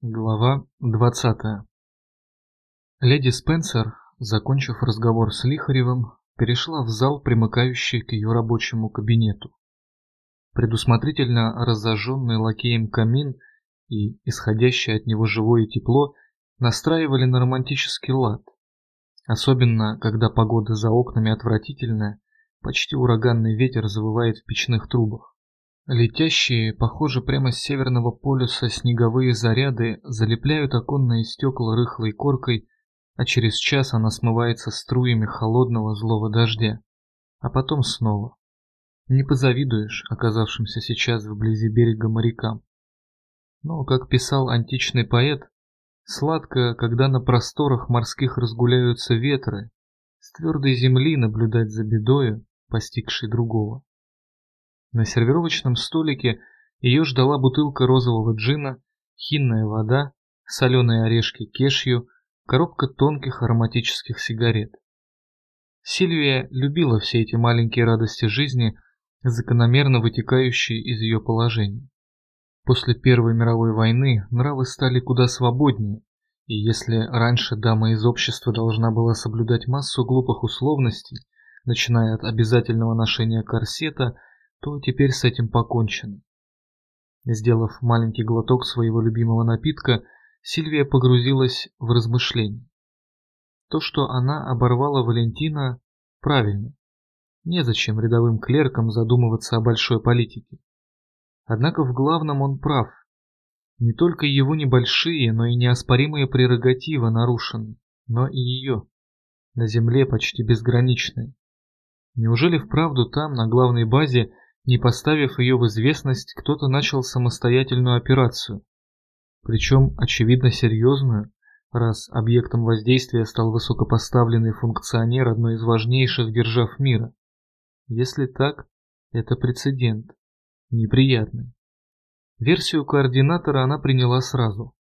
Глава 20 Леди Спенсер, закончив разговор с Лихаревым, перешла в зал, примыкающий к ее рабочему кабинету. Предусмотрительно разожженный лакеем камин и исходящее от него живое тепло настраивали на романтический лад, особенно когда погода за окнами отвратительная, почти ураганный ветер завывает в печных трубах. Летящие, похоже, прямо с северного полюса снеговые заряды залепляют оконные стекла рыхлой коркой, а через час она смывается струями холодного злого дождя. А потом снова. Не позавидуешь оказавшимся сейчас вблизи берега морякам. Но, как писал античный поэт, сладко, когда на просторах морских разгуляются ветры, с твердой земли наблюдать за бедою, постигшей другого. На сервировочном столике ее ждала бутылка розового джина, хинная вода, соленые орешки кешью, коробка тонких ароматических сигарет. Сильвия любила все эти маленькие радости жизни, закономерно вытекающие из ее положения. После Первой мировой войны нравы стали куда свободнее, и если раньше дама из общества должна была соблюдать массу глупых условностей, начиная от обязательного ношения корсета – то теперь с этим покончено. Сделав маленький глоток своего любимого напитка, Сильвия погрузилась в размышления. То, что она оборвала Валентина, правильно. Незачем рядовым клеркам задумываться о большой политике. Однако в главном он прав. Не только его небольшие, но и неоспоримые прерогативы нарушены, но и ее. На земле почти безграничные. Неужели вправду там, на главной базе, не поставив ее в известность, кто-то начал самостоятельную операцию. Причем, очевидно, серьезную, раз объектом воздействия стал высокопоставленный функционер одной из важнейших держав мира. Если так, это прецедент. Неприятный. Версию координатора она приняла сразу.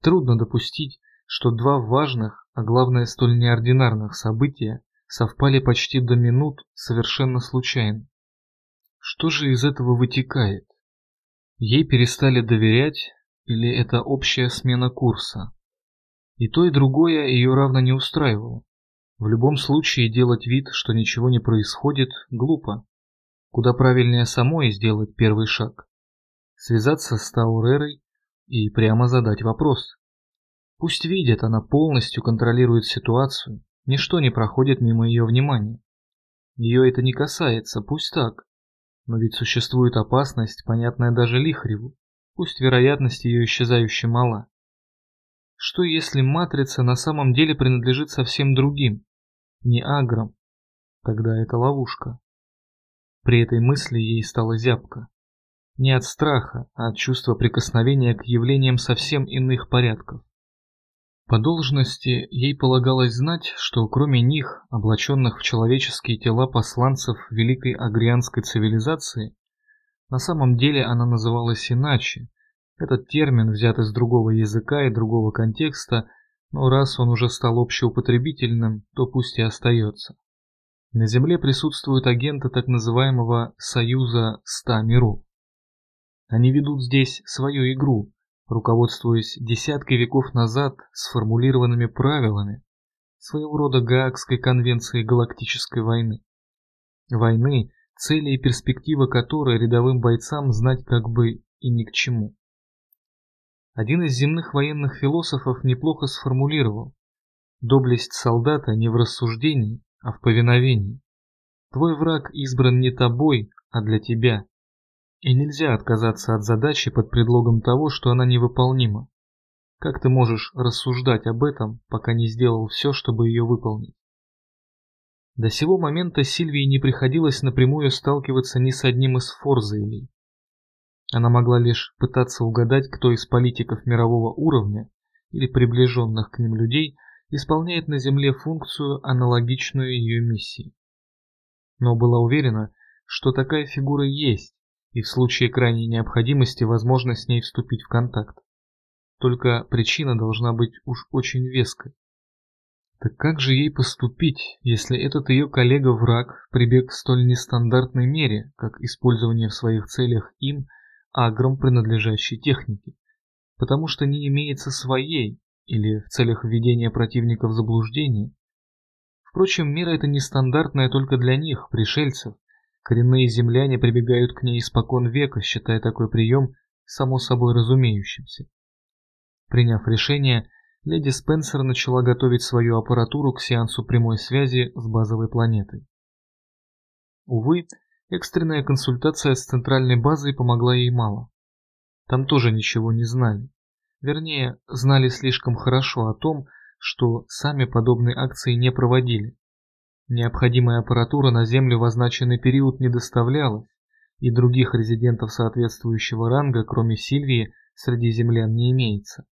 Трудно допустить, что два важных, а главное столь неординарных события совпали почти до минут совершенно случайно. Что же из этого вытекает? Ей перестали доверять или это общая смена курса? И то, и другое ее равно не устраивало. В любом случае делать вид, что ничего не происходит, глупо. Куда правильнее самой сделать первый шаг. Связаться с Таурерой и прямо задать вопрос. Пусть видит, она полностью контролирует ситуацию, ничто не проходит мимо ее внимания. Ее это не касается, пусть так. Но ведь существует опасность, понятная даже Лихареву, пусть вероятность ее исчезающе мала. Что если матрица на самом деле принадлежит совсем другим, не аграм? Тогда это ловушка. При этой мысли ей стало зябко. Не от страха, а от чувства прикосновения к явлениям совсем иных порядков. По должности ей полагалось знать, что кроме них, облаченных в человеческие тела посланцев великой агрианской цивилизации, на самом деле она называлась иначе. Этот термин взят из другого языка и другого контекста, но раз он уже стал общеупотребительным, то пусть и остается. На Земле присутствуют агенты так называемого «Союза ста миров». Они ведут здесь свою игру, руководствуясь десятки веков назад сформулированными правилами своего рода Гаагской конвенции галактической войны. Войны, цели и перспектива которой рядовым бойцам знать как бы и ни к чему. Один из земных военных философов неплохо сформулировал «Доблесть солдата не в рассуждении, а в повиновении. Твой враг избран не тобой, а для тебя. И нельзя отказаться от задачи под предлогом того, что она невыполнима. Как ты можешь рассуждать об этом, пока не сделал все, чтобы ее выполнить? До сего момента Сильвии не приходилось напрямую сталкиваться ни с одним из форзейлей. Она могла лишь пытаться угадать, кто из политиков мирового уровня или приближенных к ним людей исполняет на Земле функцию, аналогичную ее миссии. Но была уверена, что такая фигура есть, и в случае крайней необходимости возможно с ней вступить в контакт. Только причина должна быть уж очень веской. Так как же ей поступить, если этот ее коллега-враг прибег к столь нестандартной мере, как использование в своих целях им агром принадлежащей техники? потому что не имеется своей или в целях введения противника в заблуждение. Впрочем, мера эта нестандартная только для них, пришельцев. Коренные земляне прибегают к ней испокон века, считая такой прием само собой разумеющимся. Приняв решение, леди Спенсер начала готовить свою аппаратуру к сеансу прямой связи с базовой планетой. Увы, экстренная консультация с центральной базой помогла ей мало. Там тоже ничего не знали. Вернее, знали слишком хорошо о том, что сами подобные акции не проводили. Необходимая аппаратура на Землю в означенный период не доставлялась, и других резидентов соответствующего ранга, кроме Сильвии, среди землян не имеется.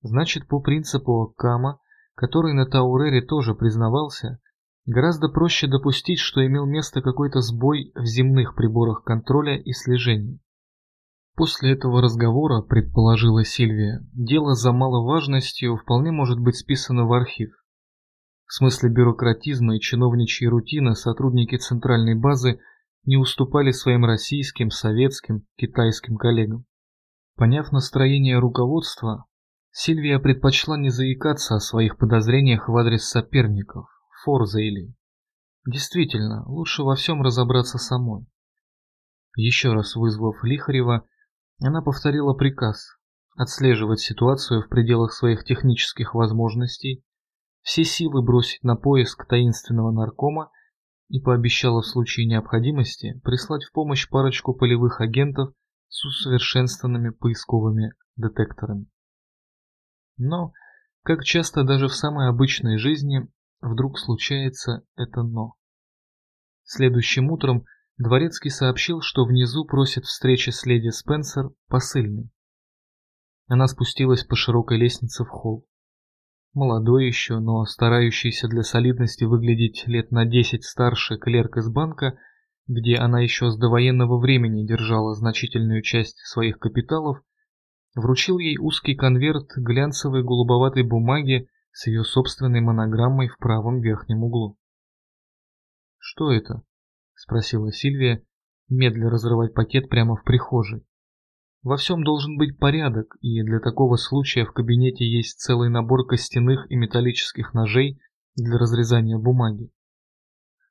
Значит, по принципу Кама, который на Таурере тоже признавался, гораздо проще допустить, что имел место какой-то сбой в земных приборах контроля и слежения. После этого разговора, предположила Сильвия, дело за маловажностью вполне может быть списано в архив. В смысле бюрократизма и чиновничьей рутины сотрудники центральной базы не уступали своим российским, советским, китайским коллегам. Поняв настроение руководства, Сильвия предпочла не заикаться о своих подозрениях в адрес соперников, Форза. Действительно, лучше во всем разобраться самой. Еще раз вызвав Лихарева, она повторила приказ отслеживать ситуацию в пределах своих технических возможностей, все силы бросить на поиск таинственного наркома и пообещала в случае необходимости прислать в помощь парочку полевых агентов с усовершенствованными поисковыми детекторами. Но, как часто даже в самой обычной жизни, вдруг случается это «но». Следующим утром Дворецкий сообщил, что внизу просит встречи с леди Спенсер посыльный. Она спустилась по широкой лестнице в холл. Молодой еще, но старающийся для солидности выглядеть лет на десять старше клерк из банка, где она еще с довоенного времени держала значительную часть своих капиталов, вручил ей узкий конверт глянцевой голубоватой бумаги с ее собственной монограммой в правом верхнем углу. «Что это?» — спросила Сильвия, медля разрывать пакет прямо в прихожей. Во всем должен быть порядок, и для такого случая в кабинете есть целый набор костяных и металлических ножей для разрезания бумаги.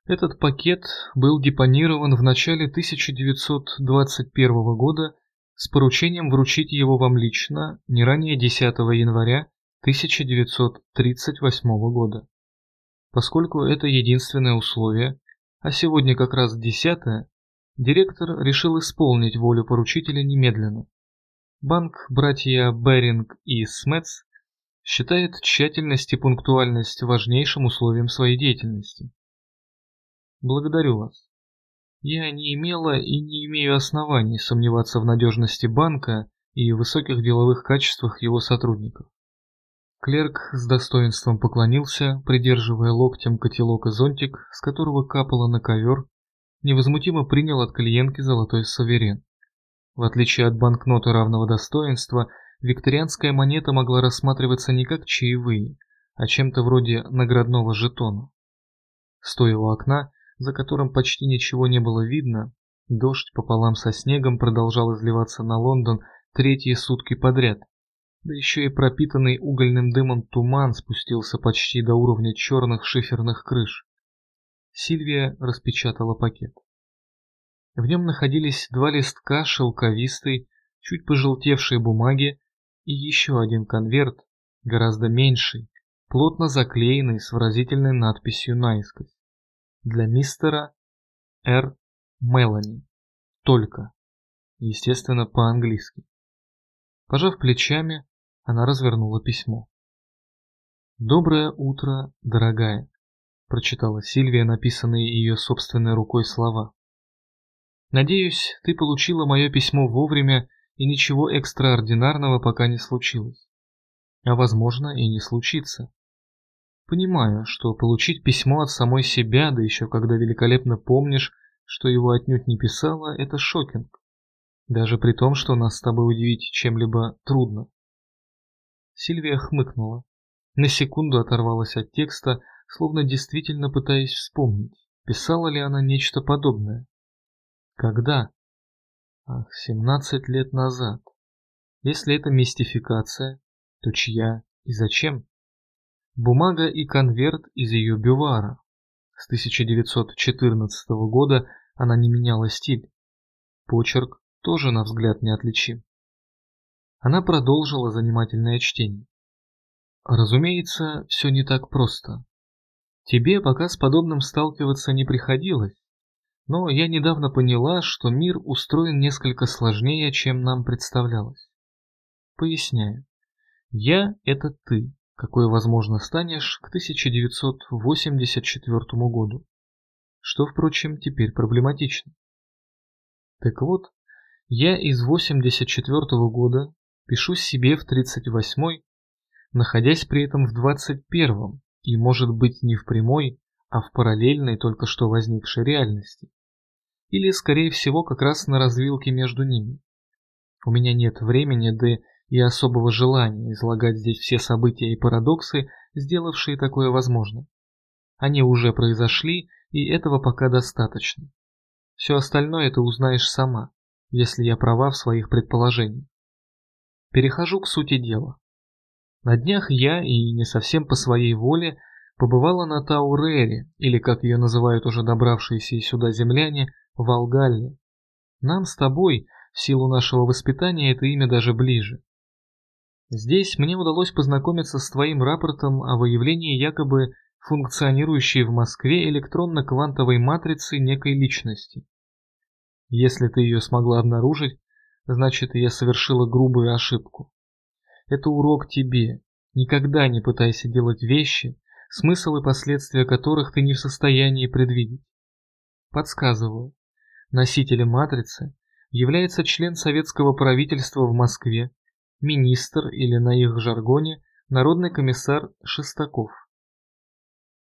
Этот пакет был депонирован в начале 1921 года с поручением вручить его вам лично не ранее 10 января 1938 года. Поскольку это единственное условие, а сегодня как раз 10 директор решил исполнить волю поручителя немедленно. Банк братья Беринг и Смец считает тщательность и пунктуальность важнейшим условием своей деятельности. Благодарю вас. Я не имела и не имею оснований сомневаться в надежности банка и высоких деловых качествах его сотрудников. Клерк с достоинством поклонился, придерживая локтем котелок и зонтик, с которого капало на ковер, невозмутимо принял от клиентки золотой суверен. В отличие от банкноты равного достоинства, викторианская монета могла рассматриваться не как чаевые, а чем-то вроде наградного жетона. Стоя у окна, за которым почти ничего не было видно, дождь пополам со снегом продолжал изливаться на Лондон третьи сутки подряд. Да еще и пропитанный угольным дымом туман спустился почти до уровня черных шиферных крыш. Сильвия распечатала пакет. В нем находились два листка шелковистой, чуть пожелтевшей бумаги и еще один конверт, гораздо меньший, плотно заклеенный с выразительной надписью наискось для мистера Р. Мелани. Только. Естественно, по-английски. Пожав плечами, она развернула письмо. «Доброе утро, дорогая», – прочитала Сильвия написанные ее собственной рукой слова. «Надеюсь, ты получила мое письмо вовремя и ничего экстраординарного пока не случилось. А возможно и не случится. Понимаю, что получить письмо от самой себя, да еще когда великолепно помнишь, что его отнюдь не писала, это шокинг. Даже при том, что нас с тобой удивить чем-либо трудно. Сильвия хмыкнула. На секунду оторвалась от текста, словно действительно пытаясь вспомнить, писала ли она нечто подобное. Когда? Ах, семнадцать лет назад. Если это мистификация, то чья и зачем? Бумага и конверт из ее бювара. С 1914 года она не меняла стиль. Почерк тоже, на взгляд, неотличим. Она продолжила занимательное чтение. Разумеется, все не так просто. Тебе пока с подобным сталкиваться не приходилось, но я недавно поняла, что мир устроен несколько сложнее, чем нам представлялось. Поясняю. Я – это ты, какой, возможно, станешь к 1984 году, что, впрочем, теперь проблематично. Так вот, я из 84 года пишу себе в 38-й, находясь при этом в 21-м, и, может быть, не в прямой, а в параллельной только что возникшей реальности. Или, скорее всего, как раз на развилке между ними. У меня нет времени, да и особого желания излагать здесь все события и парадоксы, сделавшие такое возможно. Они уже произошли, и этого пока достаточно. Все остальное ты узнаешь сама, если я права в своих предположениях. Перехожу к сути дела. На днях я, и не совсем по своей воле, побывала на Таурере, или, как ее называют уже добравшиеся сюда земляне, Волгалле. Нам с тобой, в силу нашего воспитания, это имя даже ближе. Здесь мне удалось познакомиться с твоим рапортом о выявлении якобы функционирующей в Москве электронно-квантовой матрицы некой личности. Если ты ее смогла обнаружить, значит я совершила грубую ошибку. Это урок тебе. Никогда не пытайся делать вещи, смысл и последствия которых ты не в состоянии предвидеть. Подсказываю. Носителем матрицы является член советского правительства в Москве, министр или на их жаргоне народный комиссар Шестаков.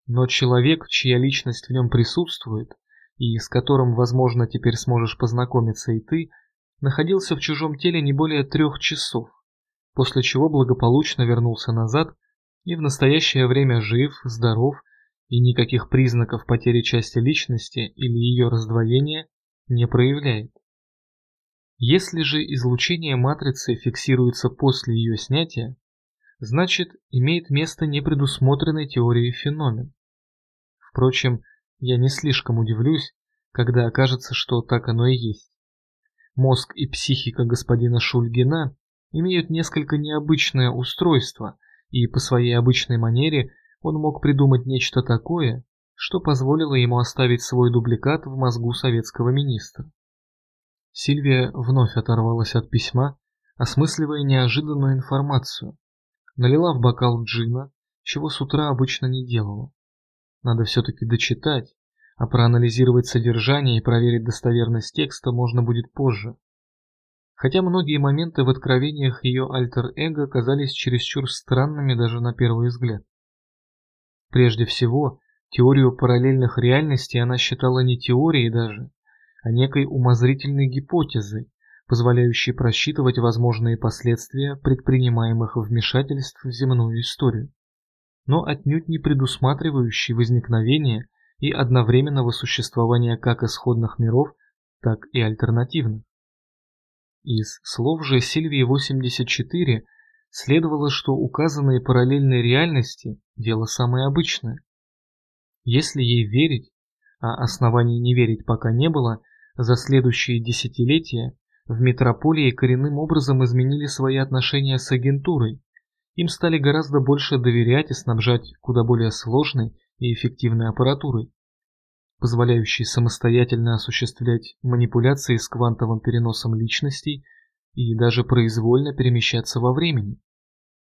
Но человек, чья личность в нем присутствует, и с которым, возможно, теперь сможешь познакомиться и ты, находился в чужом теле не более трех часов, после чего благополучно вернулся назад и в настоящее время жив, здоров и никаких признаков потери части личности или ее раздвоения не проявляет. Если же излучение матрицы фиксируется после ее снятия, значит имеет место непредусмотренной теорией феномен. Впрочем, я не слишком удивлюсь, когда окажется, что так оно и есть. Мозг и психика господина Шульгина имеют несколько необычное устройство, и по своей обычной манере он мог придумать нечто такое, что позволило ему оставить свой дубликат в мозгу советского министра. Сильвия вновь оторвалась от письма, осмысливая неожиданную информацию. Налила в бокал джина, чего с утра обычно не делала. Надо все-таки дочитать, а проанализировать содержание и проверить достоверность текста можно будет позже. Хотя многие моменты в откровениях ее альтер-эго казались чересчур странными даже на первый взгляд. Прежде всего, теорию параллельных реальностей она считала не теорией даже, а некой умозрительной гипотезой, позволяющей просчитывать возможные последствия предпринимаемых вмешательств в земную историю, но отнюдь не предусматривающей возникновение и одновременного существования как исходных миров, так и альтернативных. Из слов же Сильвии 84 следовало, что указанные параллельные реальности – дело самое обычное. Если ей верить, а оснований не верить пока не было, за следующие десятилетия в метрополии коренным образом изменили свои отношения с агентурой. Им стали гораздо больше доверять и снабжать куда более сложной и эффективной аппаратурой, позволяющей самостоятельно осуществлять манипуляции с квантовым переносом личностей и даже произвольно перемещаться во времени,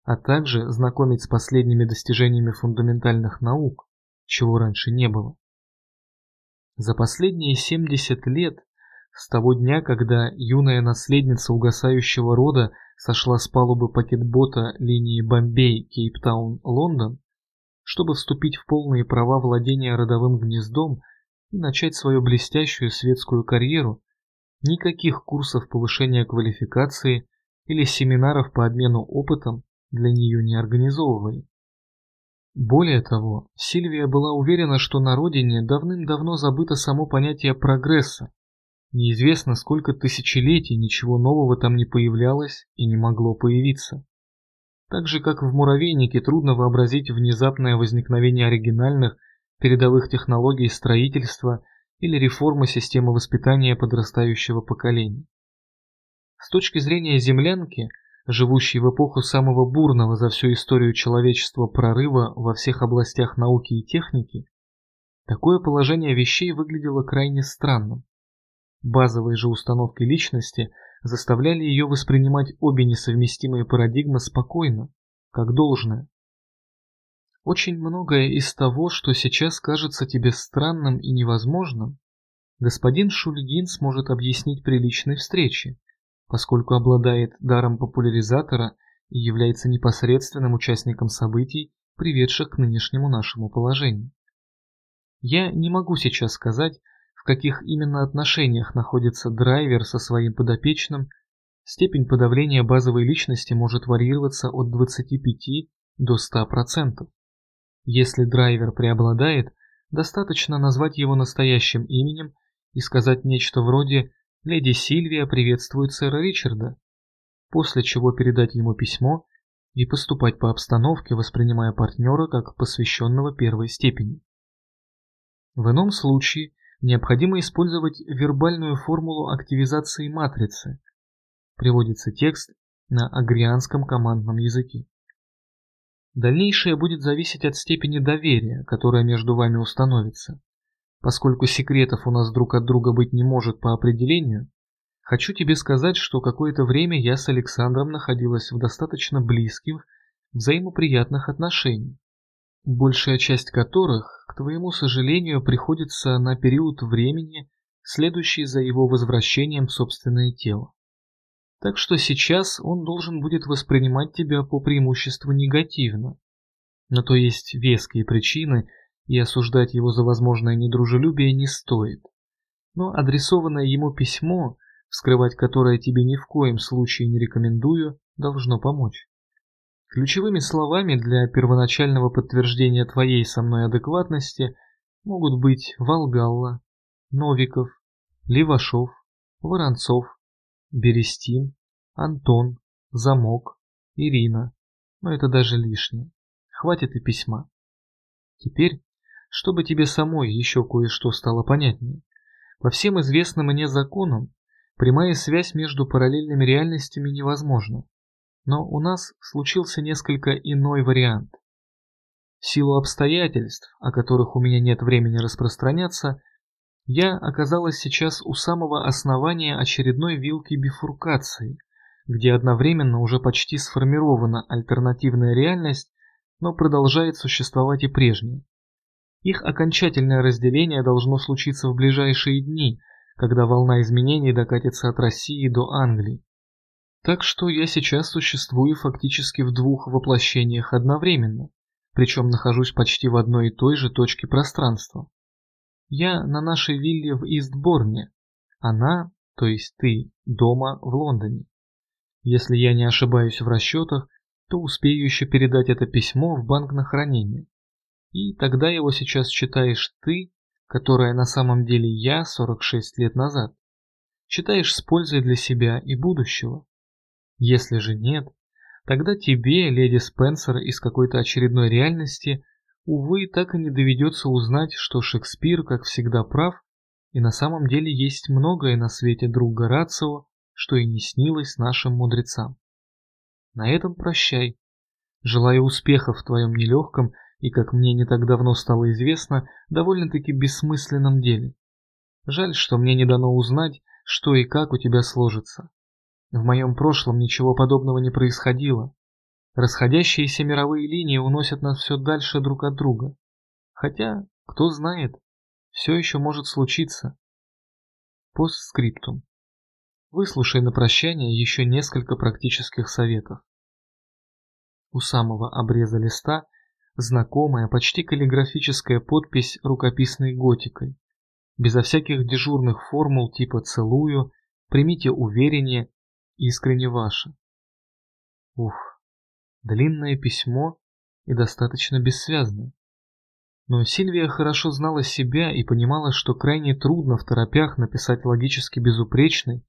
а также знакомить с последними достижениями фундаментальных наук, чего раньше не было. За последние 70 лет, с того дня, когда юная наследница угасающего рода сошла с палубы пакетбота линии Бомбей, Кейптаун, Лондон, чтобы вступить в полные права владения родовым гнездом и начать свою блестящую светскую карьеру, никаких курсов повышения квалификации или семинаров по обмену опытом для нее не организовывали. Более того, Сильвия была уверена, что на родине давным-давно забыто само понятие прогресса, Неизвестно, сколько тысячелетий ничего нового там не появлялось и не могло появиться. Так же, как в муравейнике трудно вообразить внезапное возникновение оригинальных передовых технологий строительства или реформы системы воспитания подрастающего поколения. С точки зрения землянки, живущей в эпоху самого бурного за всю историю человечества прорыва во всех областях науки и техники, такое положение вещей выглядело крайне странным. Базовые же установки личности заставляли ее воспринимать обе несовместимые парадигмы спокойно, как должное. Очень многое из того, что сейчас кажется тебе странным и невозможным, господин Шульгин сможет объяснить при личной встрече, поскольку обладает даром популяризатора и является непосредственным участником событий, приведших к нынешнему нашему положению. Я не могу сейчас сказать, каких именно отношениях находится драйвер со своим подопечным, степень подавления базовой личности может варьироваться от 25 до 100%. Если драйвер преобладает, достаточно назвать его настоящим именем и сказать нечто вроде «Леди Сильвия приветствует сэра Ричарда», после чего передать ему письмо и поступать по обстановке, воспринимая партнера как посвященного первой степени. В ином случае необходимо использовать вербальную формулу активизации матрицы. Приводится текст на агрианском командном языке. Дальнейшее будет зависеть от степени доверия, которое между вами установится. Поскольку секретов у нас друг от друга быть не может по определению, хочу тебе сказать, что какое-то время я с Александром находилась в достаточно близких, взаимоприятных отношениях большая часть которых, к твоему сожалению, приходится на период времени, следующий за его возвращением в собственное тело. Так что сейчас он должен будет воспринимать тебя по преимуществу негативно. На то есть веские причины, и осуждать его за возможное недружелюбие не стоит. Но адресованное ему письмо, вскрывать которое тебе ни в коем случае не рекомендую, должно помочь. Ключевыми словами для первоначального подтверждения твоей со мной адекватности могут быть Волгалла, Новиков, Левашов, Воронцов, Берестин, Антон, Замок, Ирина. Но это даже лишнее. Хватит и письма. Теперь, чтобы тебе самой еще кое-что стало понятнее. По всем известным мне законам, прямая связь между параллельными реальностями невозможна. Но у нас случился несколько иной вариант. В силу обстоятельств, о которых у меня нет времени распространяться, я оказалась сейчас у самого основания очередной вилки бифуркации, где одновременно уже почти сформирована альтернативная реальность, но продолжает существовать и прежняя. Их окончательное разделение должно случиться в ближайшие дни, когда волна изменений докатится от России до Англии. Так что я сейчас существую фактически в двух воплощениях одновременно, причем нахожусь почти в одной и той же точке пространства. Я на нашей вилле в Истборне, она, то есть ты, дома в Лондоне. Если я не ошибаюсь в расчетах, то успею еще передать это письмо в банк на хранение. И тогда его сейчас читаешь ты, которая на самом деле я 46 лет назад. Читаешь с пользой для себя и будущего. Если же нет, тогда тебе, леди Спенсер, из какой-то очередной реальности, увы, так и не доведется узнать, что Шекспир, как всегда, прав, и на самом деле есть многое на свете друга Рацио, что и не снилось нашим мудрецам. На этом прощай. Желаю успехов в твоем нелегком и, как мне не так давно стало известно, довольно-таки бессмысленном деле. Жаль, что мне не дано узнать, что и как у тебя сложится. В моем прошлом ничего подобного не происходило. Расходящиеся мировые линии уносят нас все дальше друг от друга. Хотя, кто знает, все еще может случиться. Постскриптум. Выслушай на прощание еще несколько практических советов. У самого обреза листа знакомая, почти каллиграфическая подпись рукописной готикой, безо всяких дежурных формул типа «целую», «примите уверение» Искренне ваша. Ух, длинное письмо и достаточно бессвязное. Но Сильвия хорошо знала себя и понимала, что крайне трудно в торопях написать логически безупречный,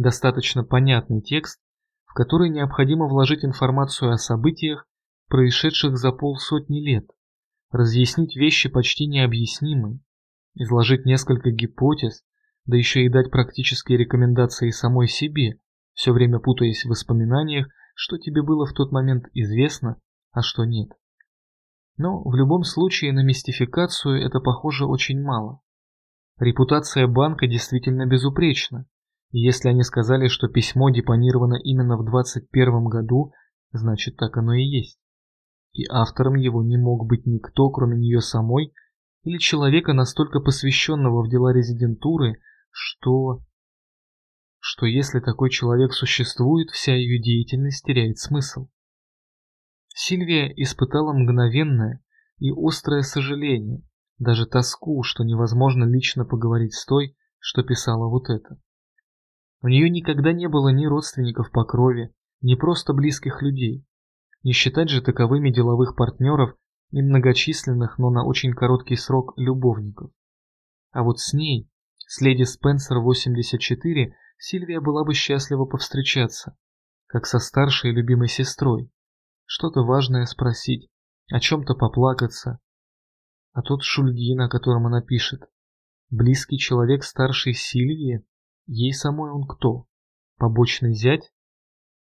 достаточно понятный текст, в который необходимо вложить информацию о событиях, происшедших за полсотни лет, разъяснить вещи почти необъяснимые, изложить несколько гипотез, да еще и дать практические рекомендации самой себе, все время путаясь в воспоминаниях, что тебе было в тот момент известно, а что нет. Но в любом случае на мистификацию это похоже очень мало. Репутация банка действительно безупречна, если они сказали, что письмо депонировано именно в 21 году, значит так оно и есть. И автором его не мог быть никто, кроме нее самой, или человека, настолько посвященного в дела резидентуры, что... Что если такой человек существует, вся ее деятельность теряет смысл. Сильвия испытала мгновенное и острое сожаление, даже тоску, что невозможно лично поговорить с той, что писала вот это. У нее никогда не было ни родственников по крови, ни просто близких людей. Не считать же таковыми деловых партнеров и многочисленных, но на очень короткий срок любовников. А вот с ней, с леди Спенсер 84, Сильвия была бы счастлива повстречаться, как со старшей любимой сестрой, что-то важное спросить, о чем-то поплакаться. А тот Шульгин, о котором она пишет, близкий человек старшей Сильвии, ей самой он кто? Побочный зять?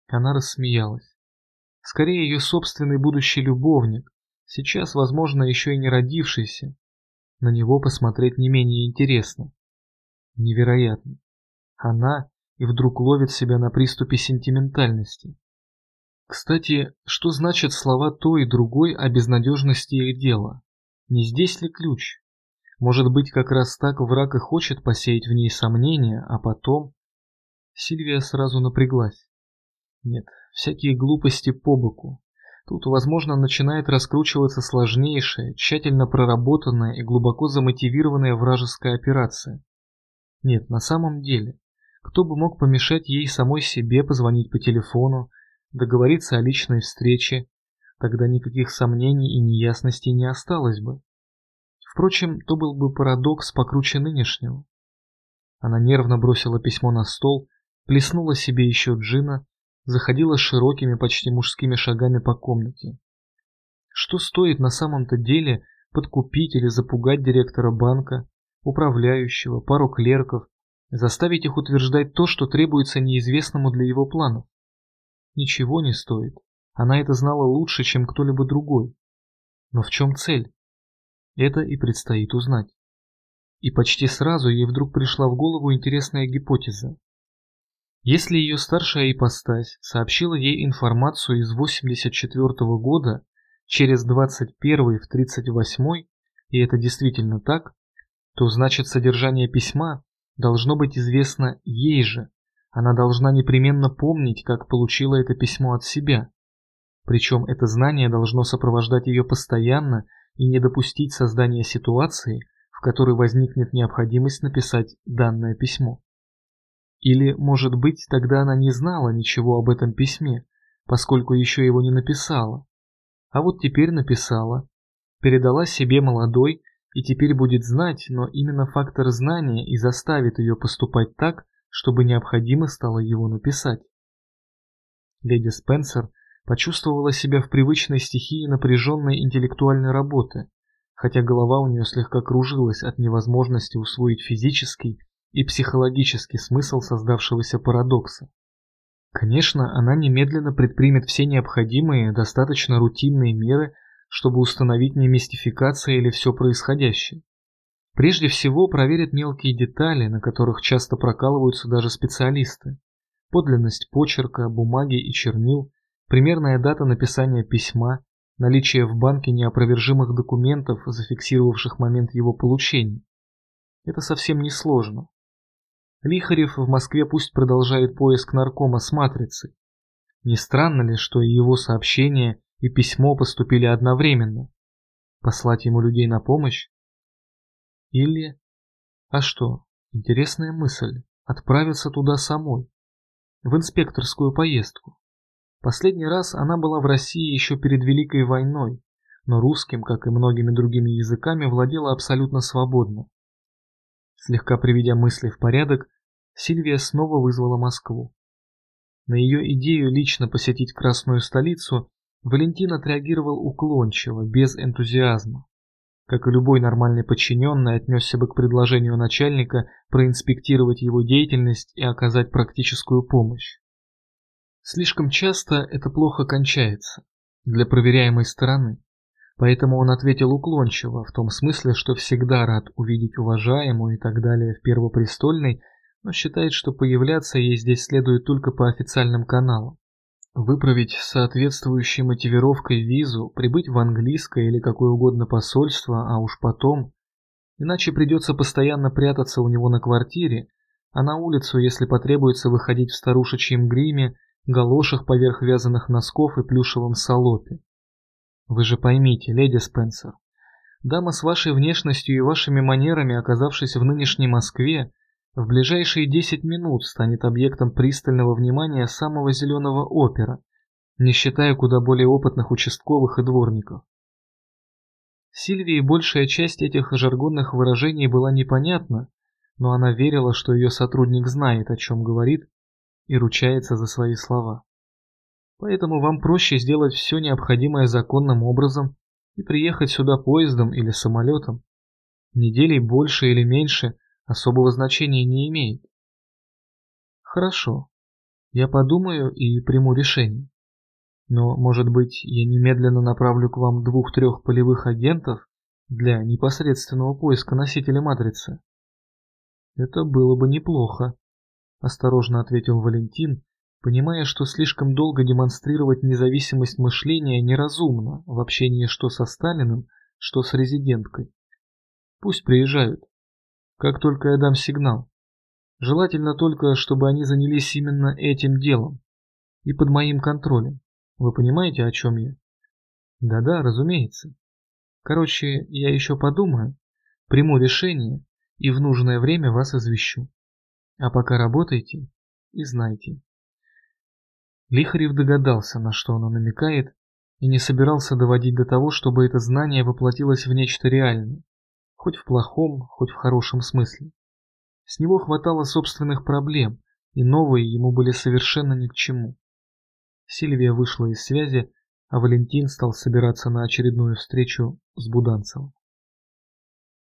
Она рассмеялась. Скорее ее собственный будущий любовник, сейчас, возможно, еще и не родившийся. На него посмотреть не менее интересно. Невероятно. Она и вдруг ловит себя на приступе сентиментальности. Кстати, что значат слова той и другой о безнадежности их дела? Не здесь ли ключ? Может быть, как раз так враг и хочет посеять в ней сомнения, а потом... Сильвия сразу напряглась. Нет, всякие глупости по боку. Тут, возможно, начинает раскручиваться сложнейшая, тщательно проработанная и глубоко замотивированная вражеская операция. Нет, на самом деле, кто бы мог помешать ей самой себе позвонить по телефону, договориться о личной встрече, тогда никаких сомнений и неясностей не осталось бы. Впрочем, то был бы парадокс покруче нынешнего. Она нервно бросила письмо на стол, плеснула себе еще джина, заходила широкими, почти мужскими шагами по комнате. Что стоит на самом-то деле подкупить или запугать директора банка, управляющего, пару клерков, заставить их утверждать то, что требуется неизвестному для его планов? ничего не стоит. Она это знала лучше, чем кто-либо другой. Но в чем цель? Это и предстоит узнать. И почти сразу ей вдруг пришла в голову интересная гипотеза. Если ее старшая ипостась сообщила ей информацию из 84 -го года через 21 в 38 и это действительно так, то значит содержание письма должно быть известно ей же, она должна непременно помнить, как получила это письмо от себя. Причем это знание должно сопровождать ее постоянно и не допустить создания ситуации, в которой возникнет необходимость написать данное письмо. Или, может быть, тогда она не знала ничего об этом письме, поскольку еще его не написала. А вот теперь написала, передала себе молодой и теперь будет знать, но именно фактор знания и заставит ее поступать так, чтобы необходимо стало его написать. Леди Спенсер почувствовала себя в привычной стихии напряженной интеллектуальной работы, хотя голова у нее слегка кружилась от невозможности усвоить физический и психологический смысл создавшегося парадокса. Конечно, она немедленно предпримет все необходимые, достаточно рутинные меры, чтобы установить не мистификация или все происходящее. Прежде всего проверят мелкие детали, на которых часто прокалываются даже специалисты. Подлинность почерка, бумаги и чернил, примерная дата написания письма, наличие в банке неопровержимых документов, зафиксировавших момент его получения. Это совсем не сложно. Лихарев в Москве пусть продолжает поиск наркома с матрицей. Не странно ли, что и его сообщение, и письмо поступили одновременно? Послать ему людей на помощь? Или... А что, интересная мысль, отправиться туда самой, в инспекторскую поездку. Последний раз она была в России еще перед Великой войной, но русским, как и многими другими языками, владела абсолютно свободно. Слегка приведя мысли в порядок, Сильвия снова вызвала Москву. На ее идею лично посетить Красную столицу Валентин отреагировал уклончиво, без энтузиазма. Как и любой нормальный подчиненный, отнесся бы к предложению начальника проинспектировать его деятельность и оказать практическую помощь. Слишком часто это плохо кончается для проверяемой стороны. Поэтому он ответил уклончиво, в том смысле, что всегда рад увидеть уважаемую и так далее в Первопрестольной, но считает, что появляться ей здесь следует только по официальным каналам. Выправить соответствующей мотивировкой визу, прибыть в английское или какое угодно посольство, а уж потом... Иначе придется постоянно прятаться у него на квартире, а на улицу, если потребуется выходить в старушечьем гриме, галошах поверх вязаных носков и плюшевом салопе. Вы же поймите, леди Спенсер, дама с вашей внешностью и вашими манерами, оказавшись в нынешней Москве, в ближайшие 10 минут станет объектом пристального внимания самого зеленого опера, не считая куда более опытных участковых и дворников. Сильвии большая часть этих жаргонных выражений была непонятна, но она верила, что ее сотрудник знает, о чем говорит, и ручается за свои слова. Поэтому вам проще сделать все необходимое законным образом и приехать сюда поездом или самолетом. Неделей больше или меньше особого значения не имеет. Хорошо, я подумаю и приму решение. Но, может быть, я немедленно направлю к вам двух-трех полевых агентов для непосредственного поиска носителя матрицы? Это было бы неплохо, осторожно ответил Валентин, понимая, что слишком долго демонстрировать независимость мышления неразумно в общении что со Сталиным, что с резиденткой. Пусть приезжают. Как только я дам сигнал. Желательно только, чтобы они занялись именно этим делом. И под моим контролем. Вы понимаете, о чем я? Да-да, разумеется. Короче, я еще подумаю, приму решение и в нужное время вас извещу. А пока работайте и знайте. Лихарев догадался, на что она намекает, и не собирался доводить до того, чтобы это знание воплотилось в нечто реальное хоть в плохом, хоть в хорошем смысле. С него хватало собственных проблем, и новые ему были совершенно ни к чему. Сильвия вышла из связи, а Валентин стал собираться на очередную встречу с Буданцевым.